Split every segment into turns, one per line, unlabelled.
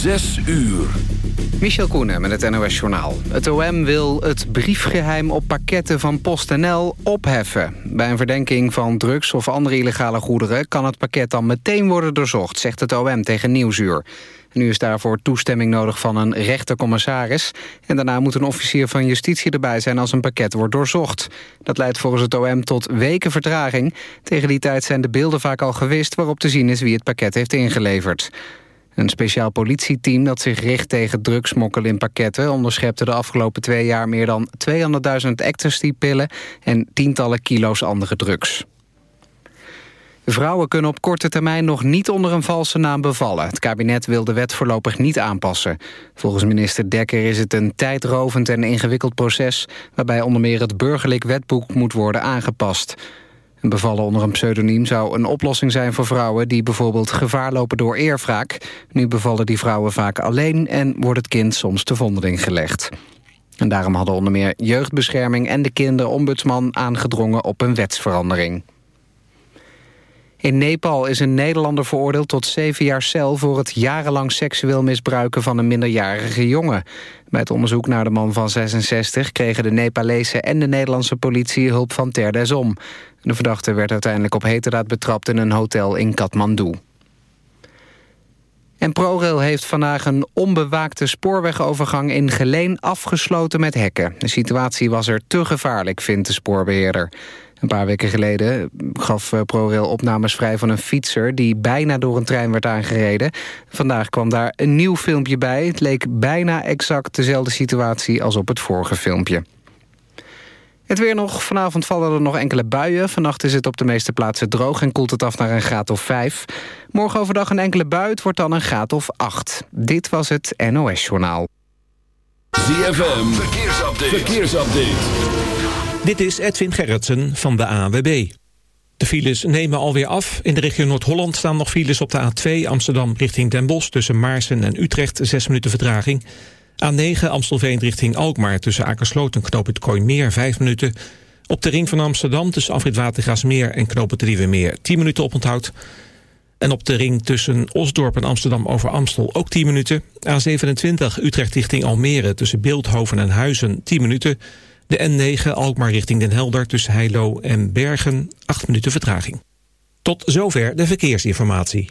Zes uur.
Michel Koenen met het NOS-journaal. Het OM wil het briefgeheim op pakketten van PostNL opheffen. Bij een verdenking van drugs of andere illegale goederen... kan het pakket dan meteen worden doorzocht, zegt het OM tegen Nieuwsuur. Nu is daarvoor toestemming nodig van een rechtercommissaris... en daarna moet een officier van justitie erbij zijn als een pakket wordt doorzocht. Dat leidt volgens het OM tot weken vertraging. Tegen die tijd zijn de beelden vaak al gewist... waarop te zien is wie het pakket heeft ingeleverd. Een speciaal politieteam dat zich richt tegen drugsmokkel in pakketten... onderschepte de afgelopen twee jaar meer dan 200.000 ecstasy-pillen... en tientallen kilo's andere drugs. Vrouwen kunnen op korte termijn nog niet onder een valse naam bevallen. Het kabinet wil de wet voorlopig niet aanpassen. Volgens minister Dekker is het een tijdrovend en ingewikkeld proces... waarbij onder meer het burgerlijk wetboek moet worden aangepast. Een bevallen onder een pseudoniem zou een oplossing zijn voor vrouwen... die bijvoorbeeld gevaar lopen door eerwraak. Nu bevallen die vrouwen vaak alleen... en wordt het kind soms te vondeling gelegd. En daarom hadden onder meer jeugdbescherming en de kinderombudsman aangedrongen op een wetsverandering. In Nepal is een Nederlander veroordeeld tot zeven jaar cel... voor het jarenlang seksueel misbruiken van een minderjarige jongen. Bij het onderzoek naar de man van 66 kregen de Nepalese en de Nederlandse politie hulp van Ter Desom. De verdachte werd uiteindelijk op heterdaad betrapt in een hotel in Kathmandu. En ProRail heeft vandaag een onbewaakte spoorwegovergang in Geleen afgesloten met hekken. De situatie was er te gevaarlijk, vindt de spoorbeheerder. Een paar weken geleden gaf eh, ProRail opnames vrij van een fietser... die bijna door een trein werd aangereden. Vandaag kwam daar een nieuw filmpje bij. Het leek bijna exact dezelfde situatie als op het vorige filmpje. Het weer nog. Vanavond vallen er nog enkele buien. Vannacht is het op de meeste plaatsen droog en koelt het af naar een graad of 5. Morgen overdag een enkele bui. Het wordt dan een graad of 8. Dit was het NOS Journaal.
ZFM. Verkeersupdate. Verkeersupdate.
Dit is Edwin Gerritsen van de AWB. De files nemen alweer af. In de regio Noord-Holland staan nog files op de A2 Amsterdam richting Den Bosch... tussen Maarsen en Utrecht, 6 minuten vertraging. A9 Amstelveen richting Alkmaar tussen Akersloot en Knoop het Kooimeer 5 minuten. Op de ring van Amsterdam tussen Afrit Watergraasmeer en Knoop het Meer 10 minuten oponthoud. En op de ring tussen Osdorp en Amsterdam over Amstel ook 10 minuten. A27 Utrecht richting Almere tussen Beeldhoven en Huizen 10 minuten... De N9 Alkmaar richting Den Helder tussen Heilo en Bergen 8 minuten vertraging. Tot zover de verkeersinformatie.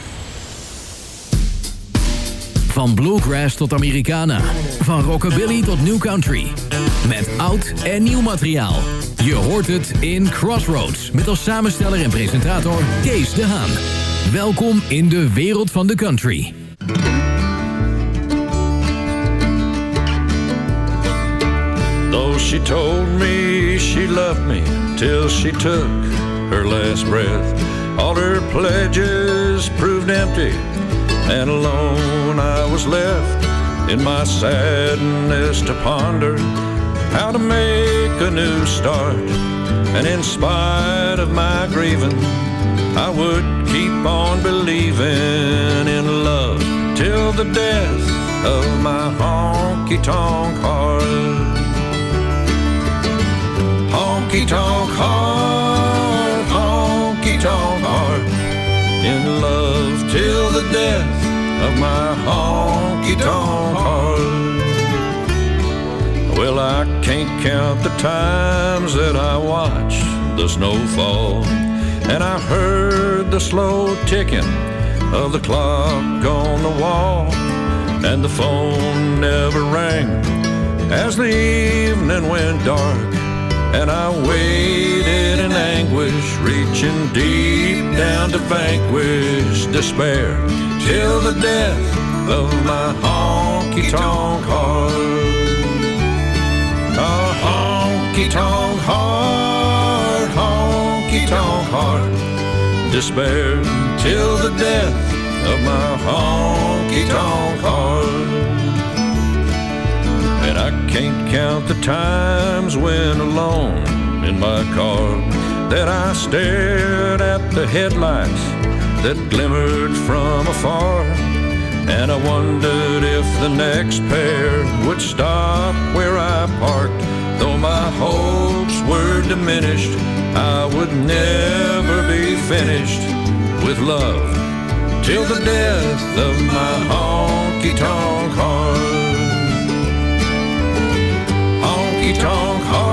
Van bluegrass tot Americana. Van rockabilly tot new country. Met oud en nieuw materiaal. Je hoort het in Crossroads. Met als samensteller en presentator Kees de Haan. Welkom in de wereld van de country.
Those she told me she loved me till she took her last breath. All her pledges proved empty, and alone I was left in my sadness to ponder how to make a new start. And in spite of my grieving, I would keep on believing in love till the death of my honky tonk heart. Honky tonk heart, honky tonk heart, in love till the death of my honky tonk heart. Well, I can't count the times that I watched the snow fall, and I heard the slow ticking of the clock on the wall, and the phone never rang as the evening went dark. And I waited in anguish, reaching deep down to vanquish despair till the death of my honky tonk heart. A honky tonk heart, honky tonk heart, despair till the death of my honky tonk heart. And I can't count the times when alone in my car that I stared at the headlights that glimmered from afar. And I wondered if the next pair would stop where I parked. Though my hopes were diminished, I would never be finished with love till the death of my honky tonk heart. Honky tonk heart,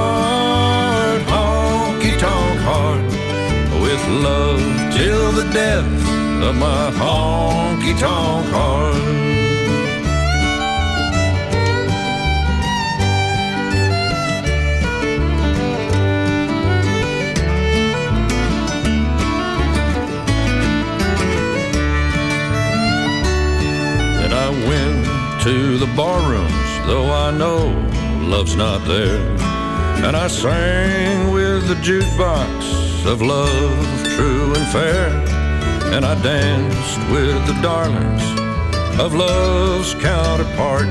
with love till the death of my honky tonk heart. And I went to the barrooms, though I know love's not there. And I sang with the jukebox of love, true and fair. And I danced with the darlings of love's counterpart.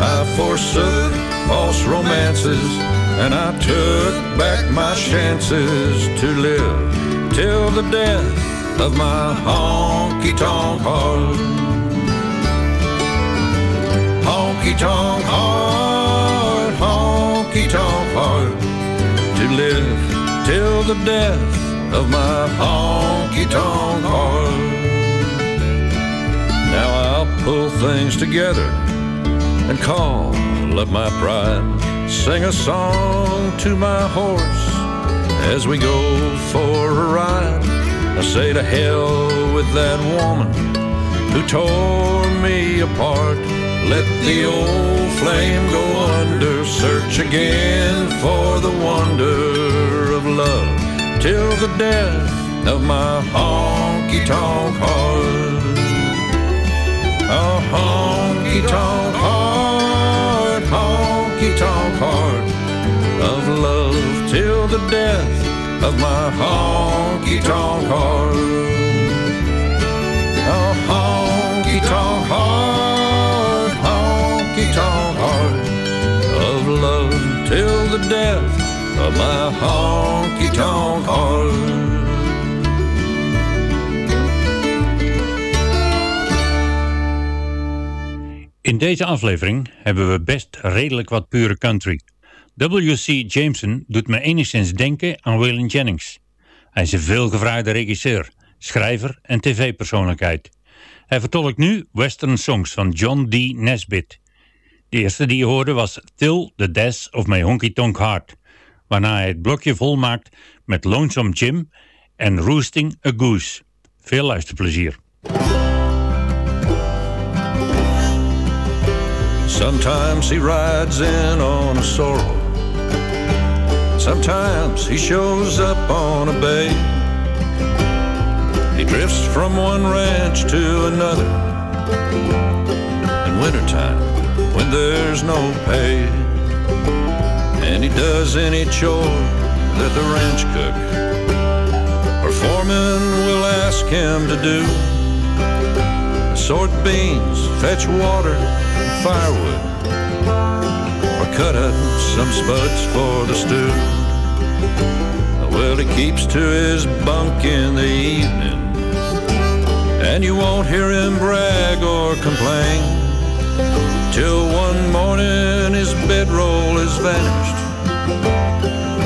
I forsook false romances and I took back my chances to live till the death of my honky tonk heart. Honky tonk heart, tonk heart, to live till the death of my honky tonk heart. Now I'll pull things together and call up my pride, sing a song to my horse as we go for a ride. I say to hell with that woman who tore me apart. Let the old flame go under, search again for the wonder of love till the death of my honky tonk heart. A honky tonk heart, honky tonk heart of love till the death of my honky tonk heart. A honky tonk heart, honky tonk heart of love till the death of my honky tonk heart.
In deze aflevering hebben we best redelijk wat pure country. W.C. Jameson doet me enigszins denken aan Waylon Jennings. Hij is een veelgevraagde regisseur, schrijver en tv-persoonlijkheid. Hij vertolkt nu western songs van John D. Nesbitt. De eerste die je hoorde was Till the Death of My Honky Tonk Heart, waarna hij het blokje volmaakt met Lonesome Jim en Roosting a Goose. Veel luisterplezier.
Sometimes he rides in on a sorrel. Sometimes he shows up on a bay. He drifts from one ranch to another. In wintertime, when there's no pay. and he does any chore that the ranch cook or foreman will ask him to do. Sort beans, fetch water, firewood, or cut up some spuds for the stew. Well, he keeps to his bunk in the evening, and you won't hear him brag or complain till one morning his bedroll is vanished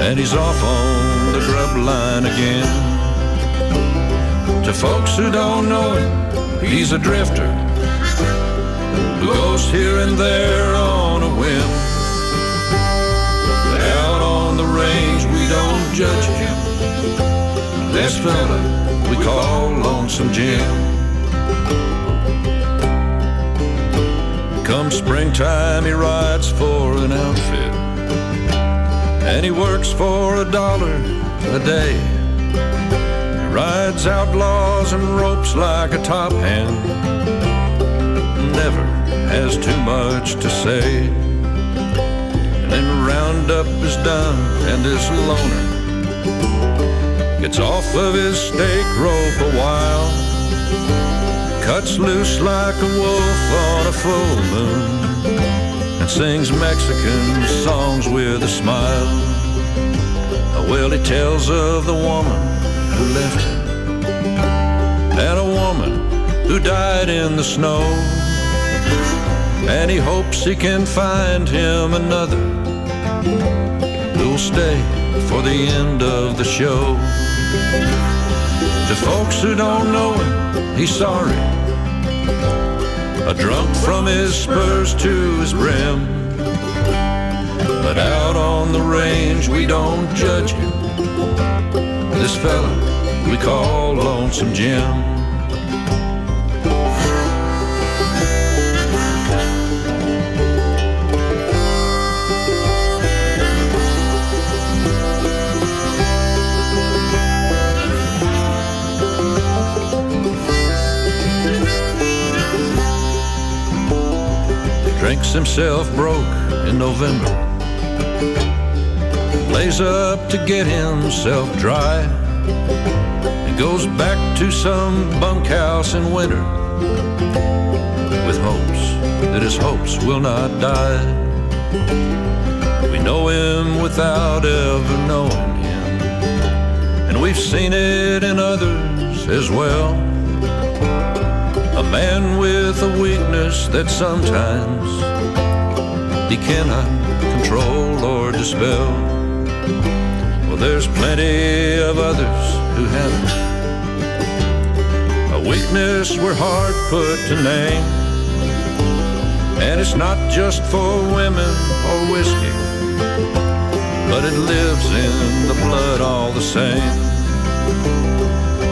and he's off on the grub line again. To folks who don't know him, he's a drifter who goes here and there on a whim. Out on the range, we don't judge him. This fella we call Lonesome Jim. Come springtime, he rides for an outfit. And he works for a dollar a day. He rides outlaws and ropes like a top hand. Never has too much to say. And then roundup is done, and this loner gets off of his stake rope a while. Cuts loose like a wolf on a full moon and sings Mexican songs with a smile. Well, he tells of the woman who left him and a woman who died in the snow. And he hopes he can find him another who'll stay for the end of the show. To folks who don't know him, he's sorry. A drunk from his spurs to his brim. But out on the range, we don't judge him. This fella we call Lonesome Jim. Himself broke in November. Lays up to get himself dry. And goes back to some bunkhouse in winter. With hopes that his hopes will not die. We know him without ever knowing him. And we've seen it in others as well. A man with a weakness that sometimes he cannot uh, control or dispel. Well, there's plenty of others who have it. A weakness we're hard put to name. And it's not just for women or whiskey, but it lives in the blood all the same.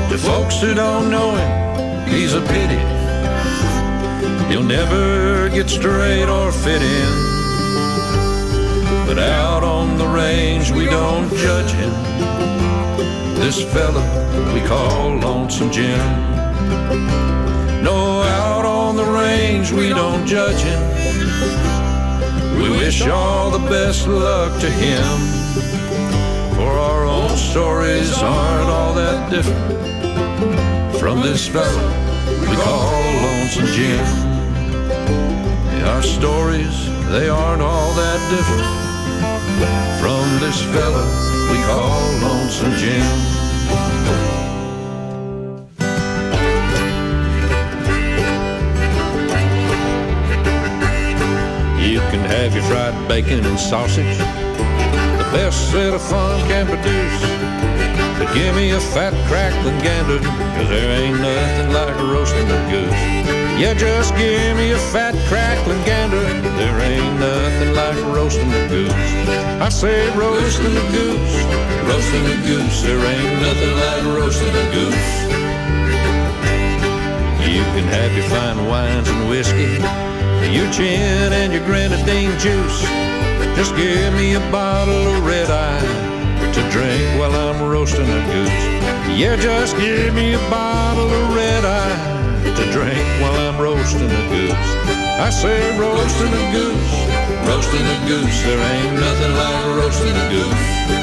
To folks who don't know him, he's a pity. He'll never get straight or fit in. Out on the range, we don't judge him. This fella we call Lonesome Jim. No, out on the range, we don't judge him. We wish all the best luck to him. For our own stories aren't all that different from this fella we call Lonesome Jim. Our stories, they aren't all that different from this fella we call Lonesome Jim. You can have your fried bacon and sausage, the best that a farm can produce. Give me a fat crackling gander, cause there ain't nothing like roasting a goose. Yeah, just give me a fat crackling gander. There ain't nothing like roasting a goose. I say roasting a goose, roasting a goose. There ain't nothing like roasting a goose. You can have your fine wines and whiskey, your gin and your grenadine juice. Just give me a bottle of red eye roasting a goose. Yeah, just give me a bottle of red eye to drink while I'm roasting a goose.
I say roasting a goose, roasting a goose. There ain't nothing like roasting a goose.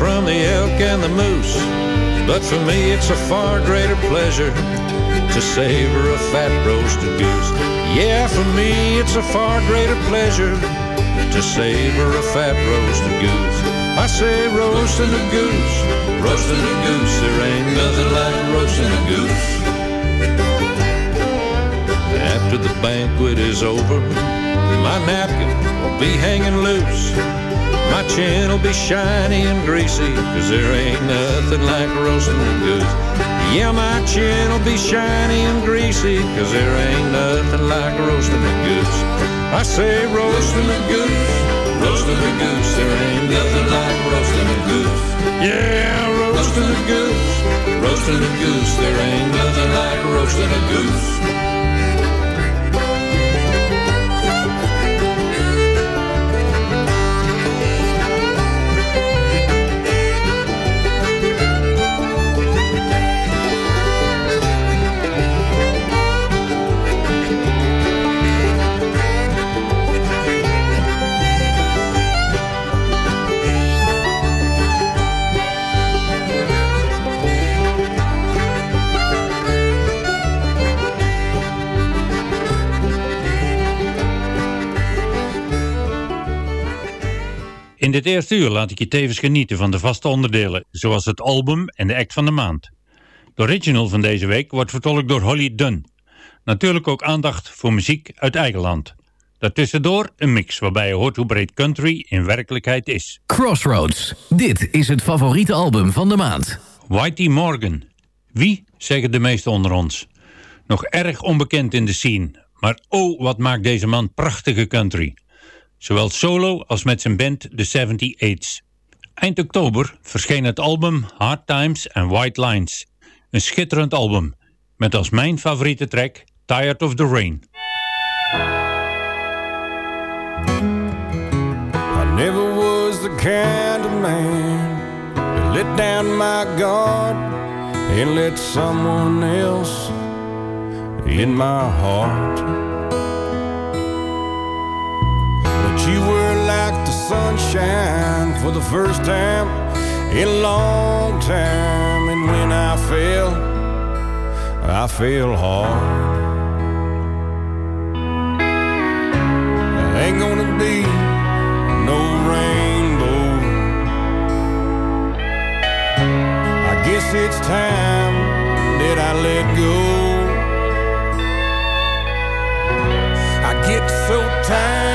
From the elk and the moose. But for me, it's a far greater pleasure to savor a fat roasted goose. Yeah, for me, it's a far greater pleasure to savor a fat roasted goose. I say roasting a goose, roasting a goose. There ain't nothing like roasting a goose. After the banquet is over, my napkin will be hanging loose. My chin will be shiny and greasy, cause there ain't nothing like roasting a goose. Yeah, my chin will be shiny and greasy, cause there ain't nothing like roasting a goose. I say roasting a goose, roasting a goose, there ain't nothing like roasting a goose. Yeah, roasting a goose, roasting a goose, there ain't nothing like roasting a goose.
In dit eerste uur laat ik je tevens genieten van de vaste onderdelen, zoals het album en de act van de maand. De original van deze week wordt vertolkt door Holly Dunn. Natuurlijk ook aandacht voor muziek uit eigen land. Daartussendoor een mix waarbij je hoort hoe breed country in werkelijkheid is.
Crossroads. Dit is het favoriete album van de maand.
Whitey Morgan. Wie, zeggen de meesten onder ons. Nog erg onbekend in de scene, maar oh wat maakt deze man prachtige country. Zowel solo als met zijn band The 78's. Eind oktober verscheen het album Hard Times and White Lines. Een schitterend album, met als mijn favoriete track Tired of the Rain.
I never was the kind of man to let down my guard and let someone else in my heart. You were like the sunshine for the first time in a long time, and when I fell, I fell hard. Ain't gonna be no rainbow. I guess it's time that I let go. I get so tired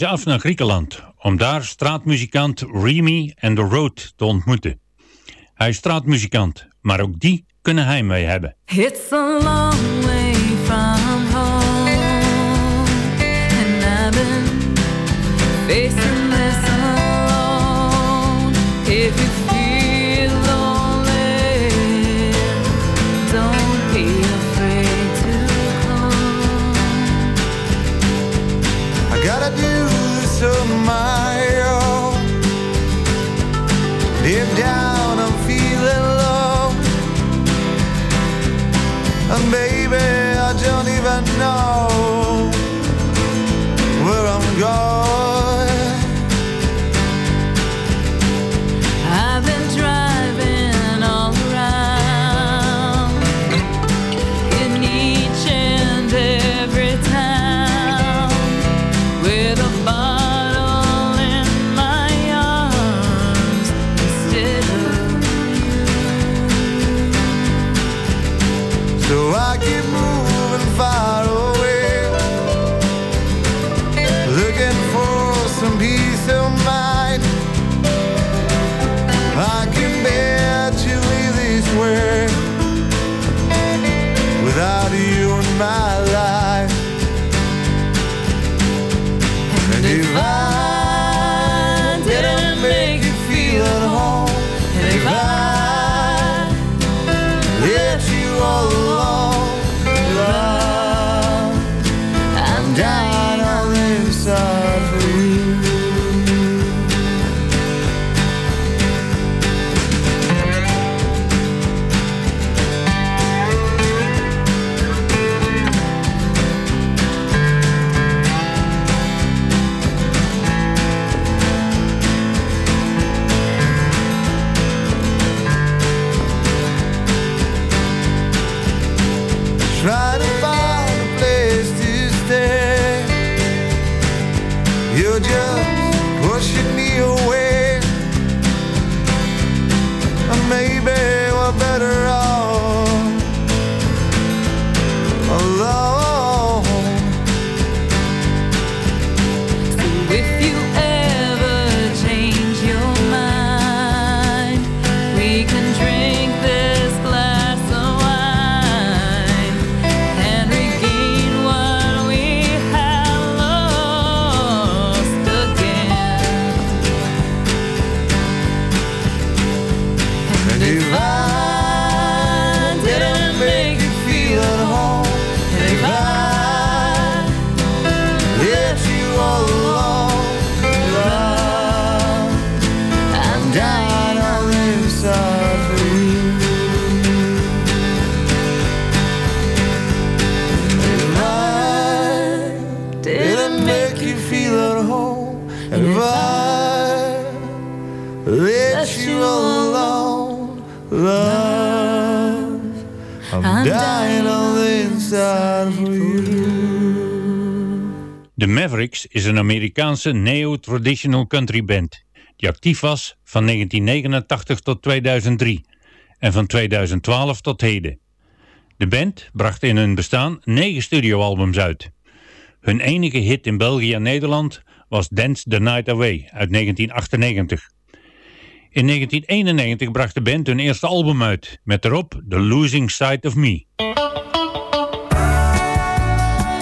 reizen af naar Griekenland om daar straatmuzikant Remy and the Road te ontmoeten. Hij is straatmuzikant, maar ook die kunnen heimwee hebben.
Long
The
Mavericks is een Amerikaanse neo-traditional country band die actief was van 1989 tot 2003 en van 2012 tot heden. De band bracht in hun bestaan negen studioalbums uit. Hun enige hit in België en Nederland was Dance the Night Away uit 1998. In 1991 bracht de band hun eerste album uit, met erop The Losing Side of Me.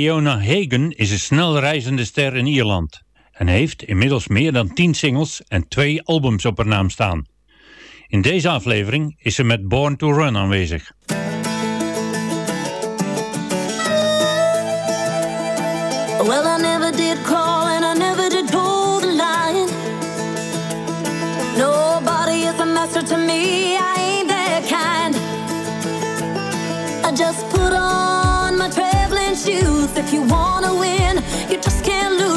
Fiona Hagen is een snel reizende ster in Ierland en heeft inmiddels meer dan 10 singles en 2 albums op haar naam staan. In deze aflevering is ze met Born to Run aanwezig.
if you wanna win. You just can't lose.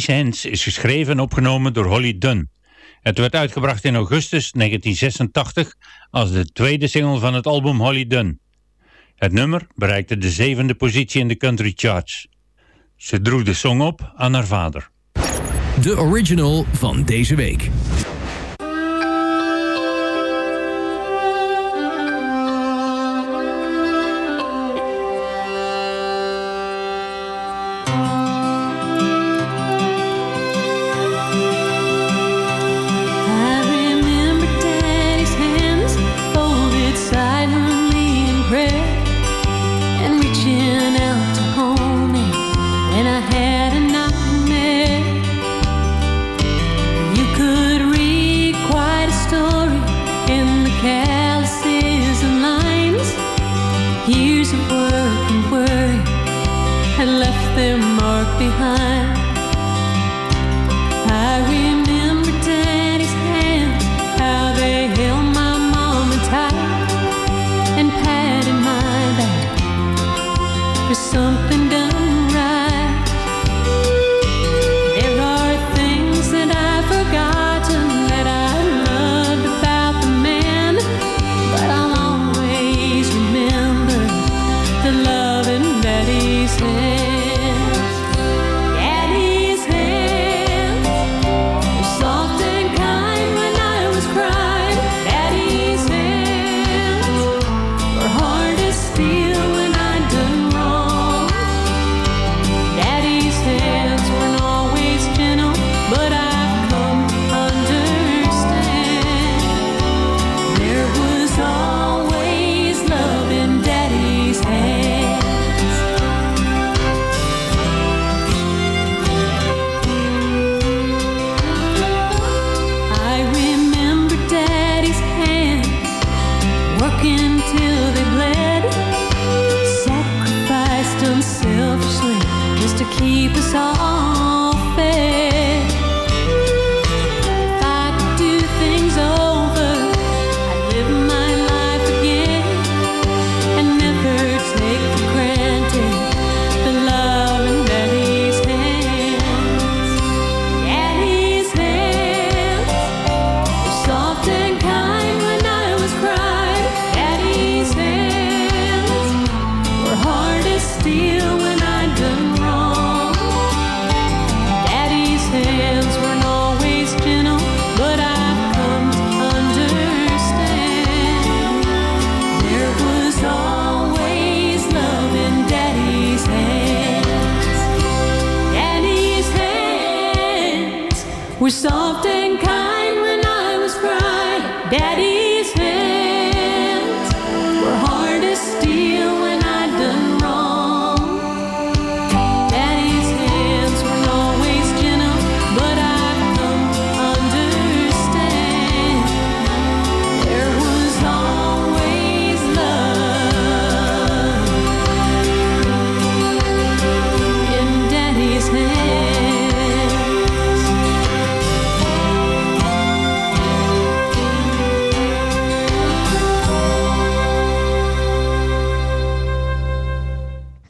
Deze Hands is geschreven en opgenomen door Holly Dunn. Het werd uitgebracht in augustus 1986 als de tweede single van het album Holly Dunn. Het nummer bereikte de zevende positie in de country charts. Ze droeg de song op aan haar vader.
De original van deze week.
your son. Were soft and kind when I was crying. Daddy's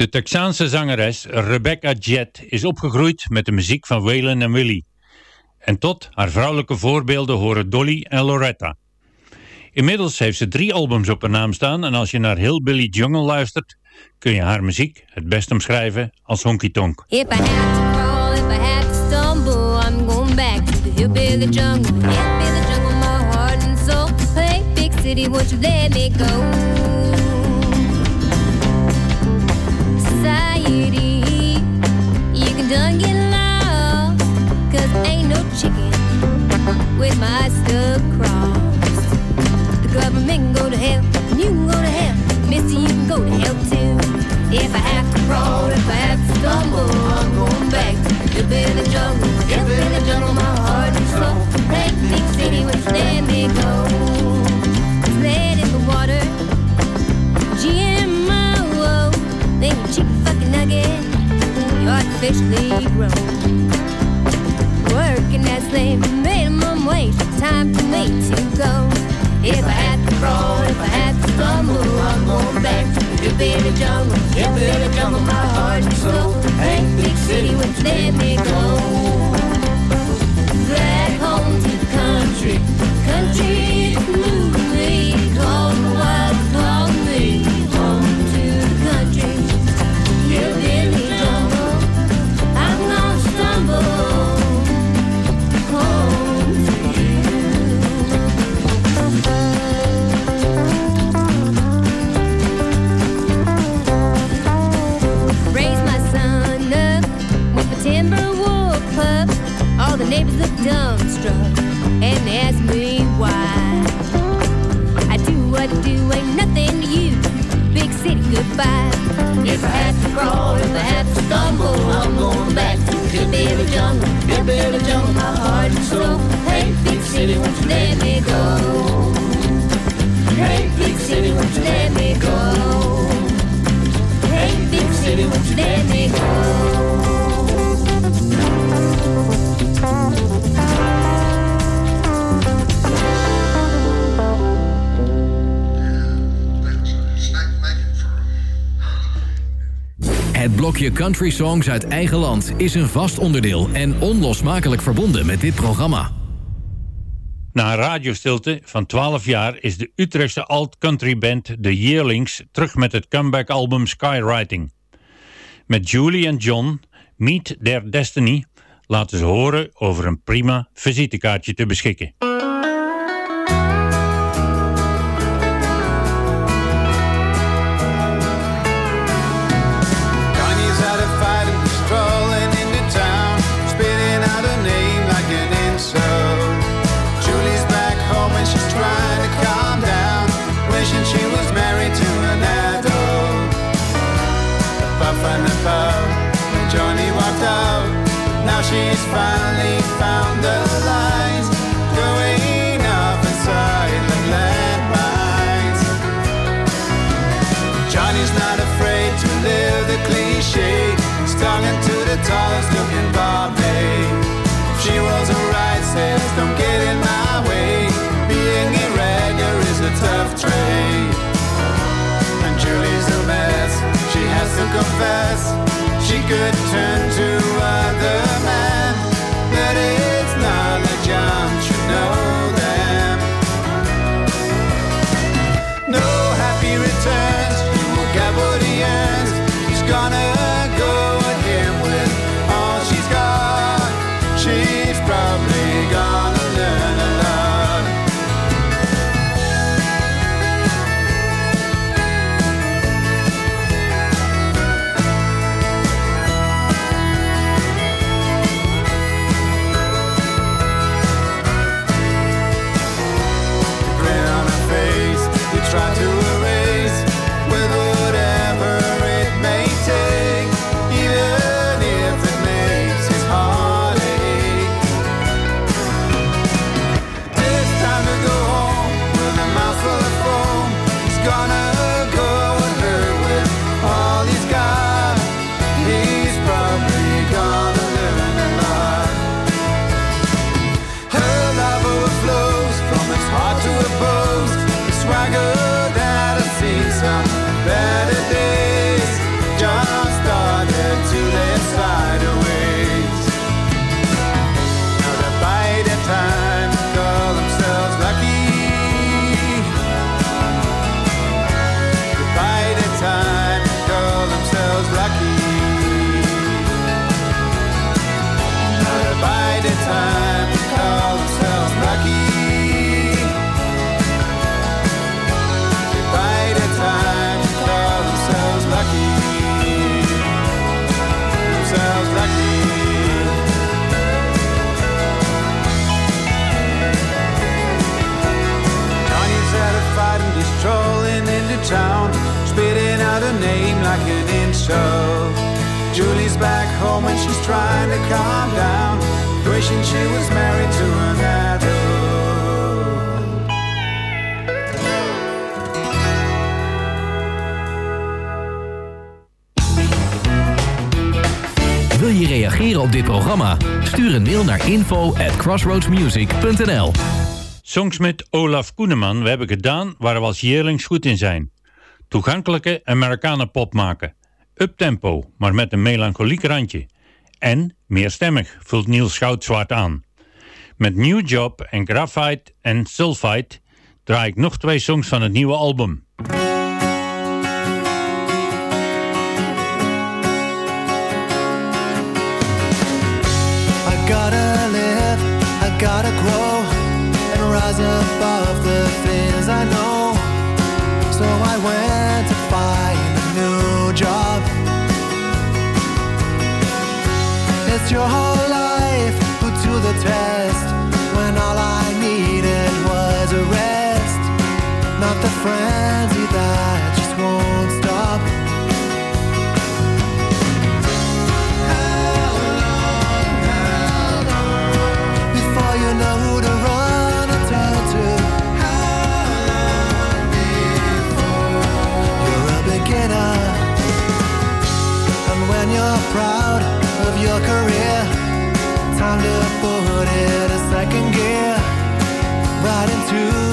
De Texaanse zangeres Rebecca Jett is opgegroeid met de muziek van Waylon en Willie. En tot haar vrouwelijke voorbeelden horen Dolly en Loretta. Inmiddels heeft ze drie albums op haar naam staan en als je naar Hillbilly Jungle luistert, kun je haar muziek het best omschrijven als honky tonk.
I'm going back to the hillbilly jungle. Jungle, my heart and soul. Let me go? Stuck. The government can go to hell, and you can go to hell, mister, you can go to hell too. If I have to crawl, if I have to stumble, I'm going back jungle. Jungle, my heart big city, water, GMO, oh, oh. then your chicken fucking nugget, grown. Working that slave minimum wage, time for me to go. If I had to crawl, if I had to stumble, I'm going back to the jungle. Hillbilly jungle, my heart and soul. Hey, big city, you let me go? Neighbors look dumbstruck and they ask me why. I do what I do, ain't nothing to you. Big city goodbye. If I have to crawl, if I have to stumble, I'm going back to hillbilly jungle. Hillbilly jungle, my heart and soul. Hey, big city, won't you let me go? Hey, big city, won't you let me go? Hey, big city, won't you let me go?
Het blokje Country Songs uit eigen land is een vast onderdeel en onlosmakelijk verbonden met dit programma.
Na een radiostilte van 12 jaar is de Utrechtse alt-country band The Yearlings terug met het comeback-album Skywriting. Met Julie en John, Meet Their Destiny, laten ze horen over een prima visitekaartje te beschikken.
She's finally found the lines, going off inside like landmines. Johnny's not afraid to live the cliche, stung into the tallest looking Bobby. She rolls her eyes, says, Don't get in my way. Being irregular is a tough trade. And Julie's a mess, she has to confess. She could turn to other men, Julie's back home and she's trying to calm down, wishing she was married to an adult.
Wil je reageren op dit programma? Stuur een mail naar info at crossroadsmusic.nl
Songs met Olaf Koeneman we hebben gedaan waar we als jeerlings goed in zijn. Toegankelijke Amerikanen pop maken. Uptempo, maar met een melancholiek randje. En meerstemmig, vult Niels Schoutzwaard aan. Met New Job en Graphite en Sulfite draai ik nog twee songs van het nieuwe album.
Gotta grow and rise above the things I know. So I went to find a new job. It's your whole life. Put to the test when all I needed was a rest, not the frenzy time to put it a second gear, right into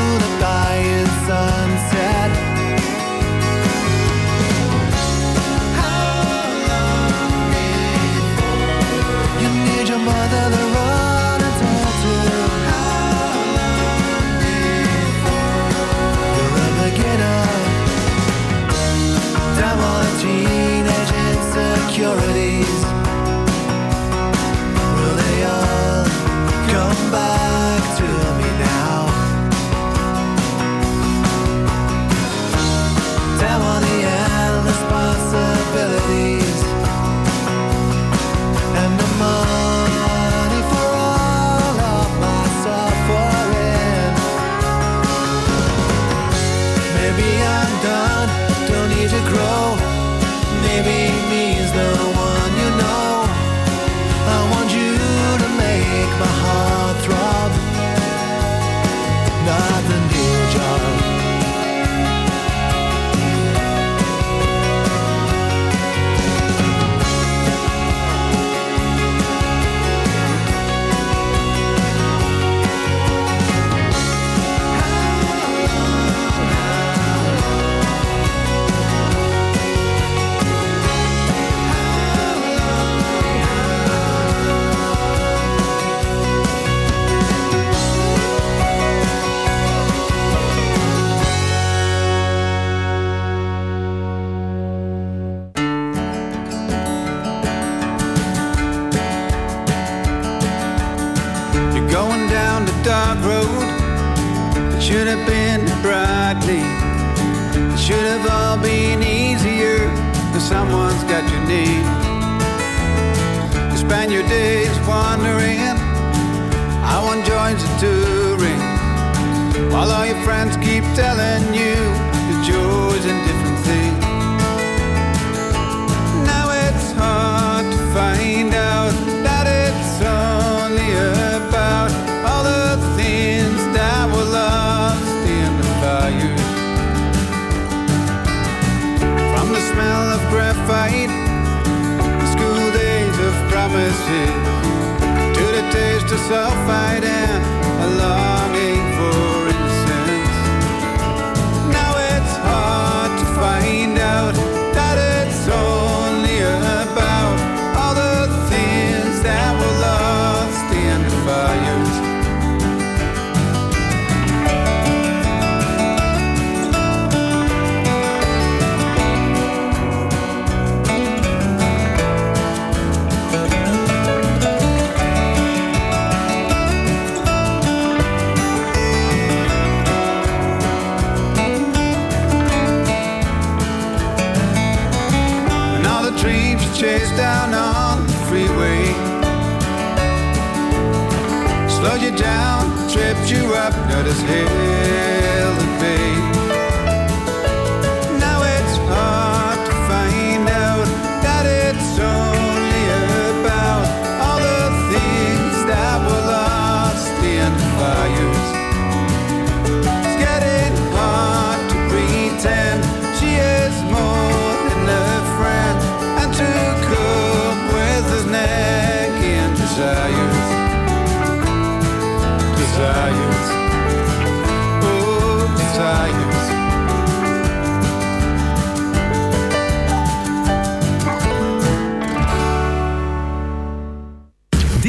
Slowed you down, tripped you up, got us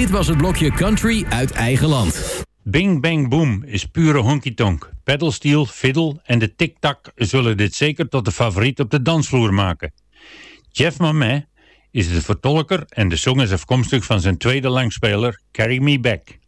Dit was het blokje Country uit eigen land.
Bing Bang Boom is pure honky-tonk. Pedalsteel, fiddle en de tik-tak zullen dit zeker tot de favoriet op de dansvloer maken. Jeff Mamet is de vertolker en de song is afkomstig van zijn tweede langspeler Carry Me Back.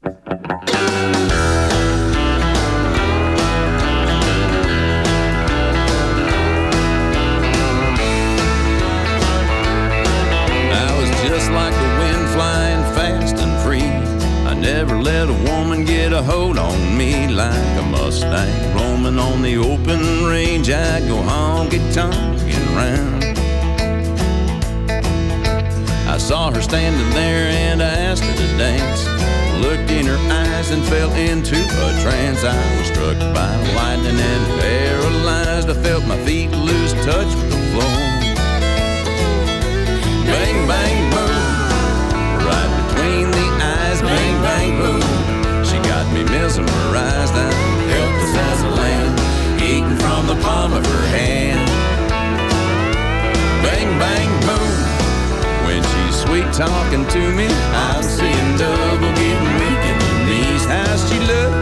Never let a woman get a hold on me like a Mustang roaming on the open range. I'd go honky tonkin' round. I saw her standing there and I asked her to dance. Looked in her eyes and fell into a trance. I was struck by lightning and paralyzed. I felt my feet lose touch with the floor. Bang, bang, boom. Mesmerized. I'm helpless as a lamb, eating from the palm of her hand. Bang, bang, boom. When she's sweet talking to me, I'm seeing double, getting weak in the knees. How she loves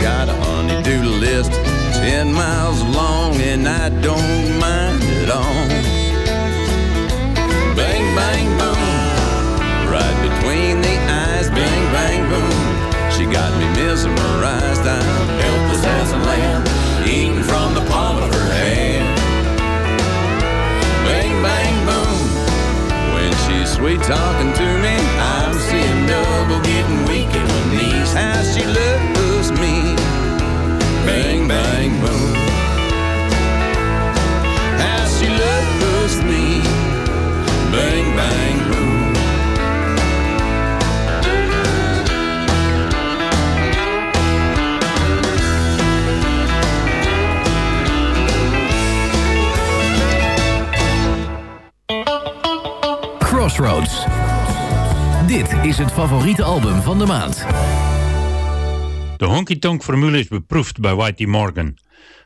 got a honey-do list, ten miles long, and I don't
het favoriete album van de maand.
De honky-tonk-formule is beproefd bij Whitey Morgan.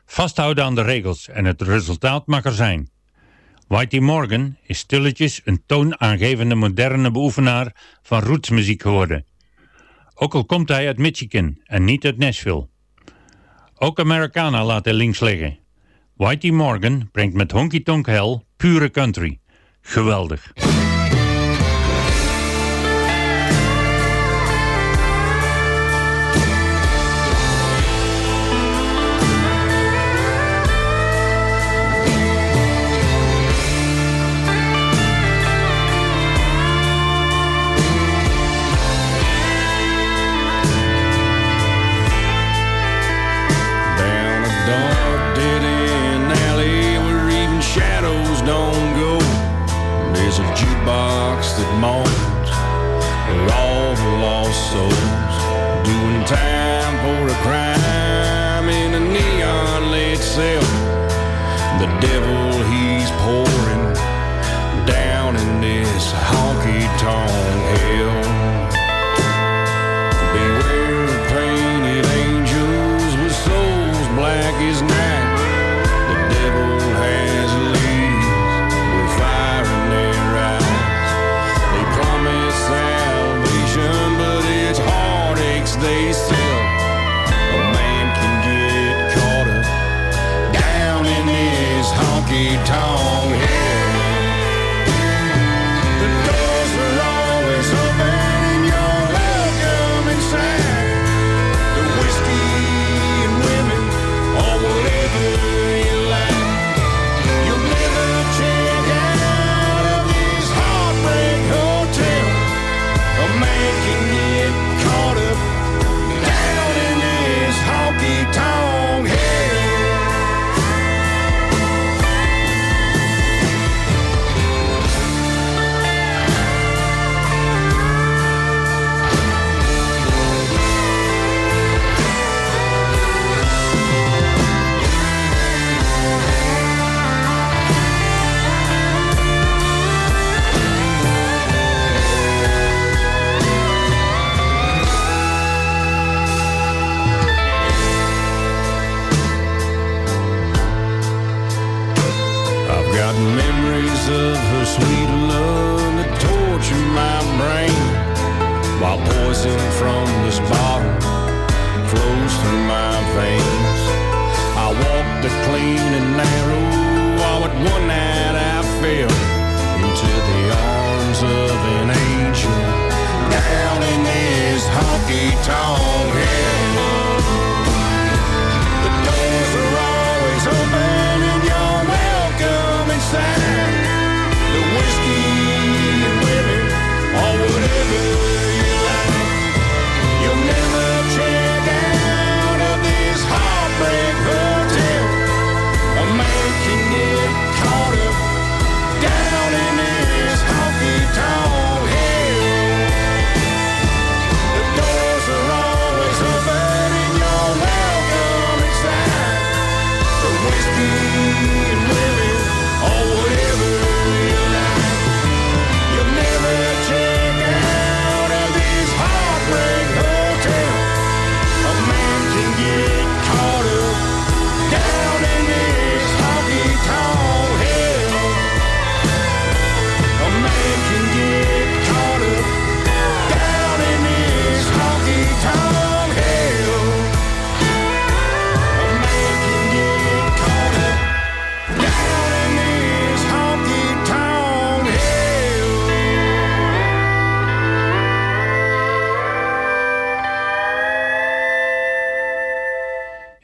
Vasthouden aan de regels en het resultaat mag er zijn. Whitey Morgan is stilletjes een toonaangevende moderne beoefenaar van rootsmuziek geworden. Ook al komt hij uit Michigan en niet uit Nashville. Ook Americana laat hij links liggen. Whitey Morgan brengt met Honky Tonk Hell pure country. Geweldig.
devil he's pouring down in this honky tonk. town.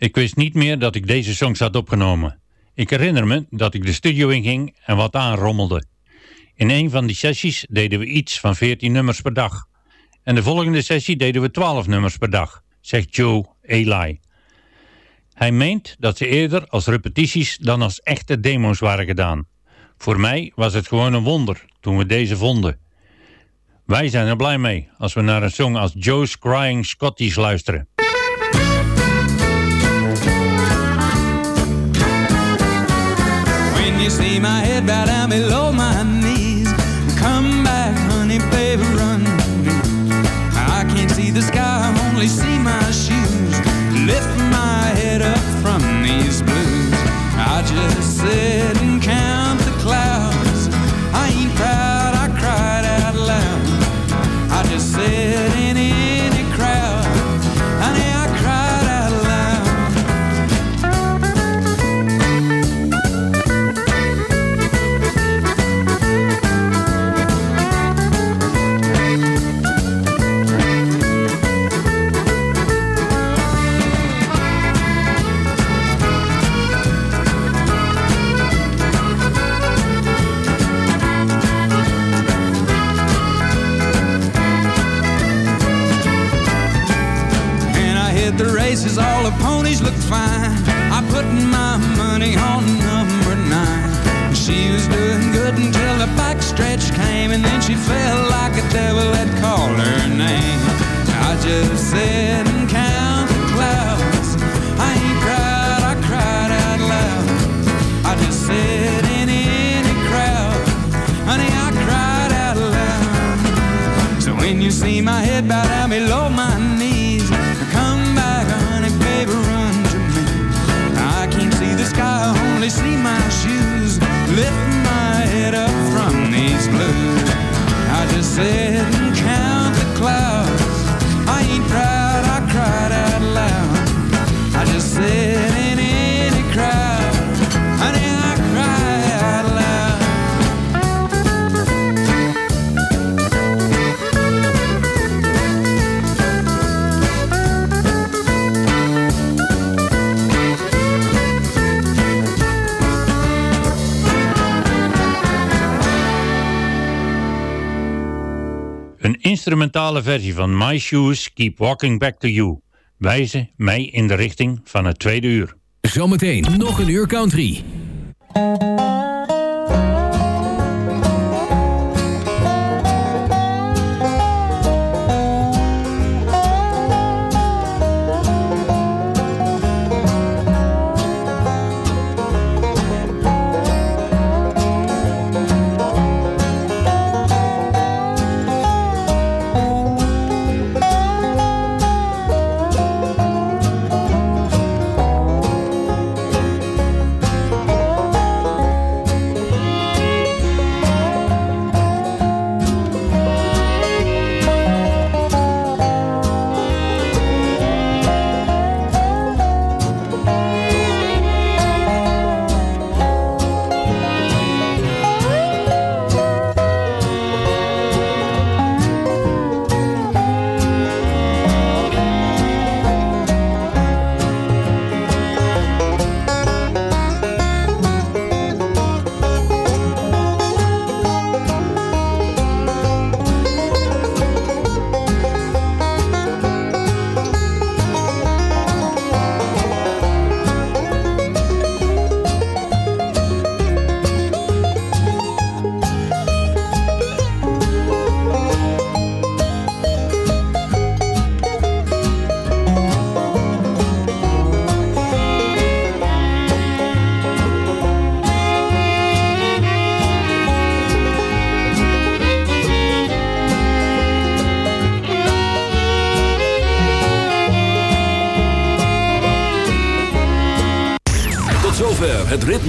Ik wist niet meer dat ik deze songs had opgenomen. Ik herinner me dat ik de studio inging en wat aanrommelde. In een van die sessies deden we iets van 14 nummers per dag. En de volgende sessie deden we 12 nummers per dag, zegt Joe Eli. Hij meent dat ze eerder als repetities dan als echte demo's waren gedaan. Voor mij was het gewoon een wonder toen we deze vonden. Wij zijn er blij mee als we naar een song als Joe's Crying Scotties luisteren.
see my head bow down below my knees. Come back, honey, baby, run. I can't see the sky, I only see my shoes. Lift my head up from these blues. I just said. Versie van My Shoes Keep Walking Back to You wijzen mij in de richting van het tweede uur.
Zometeen nog een uur country.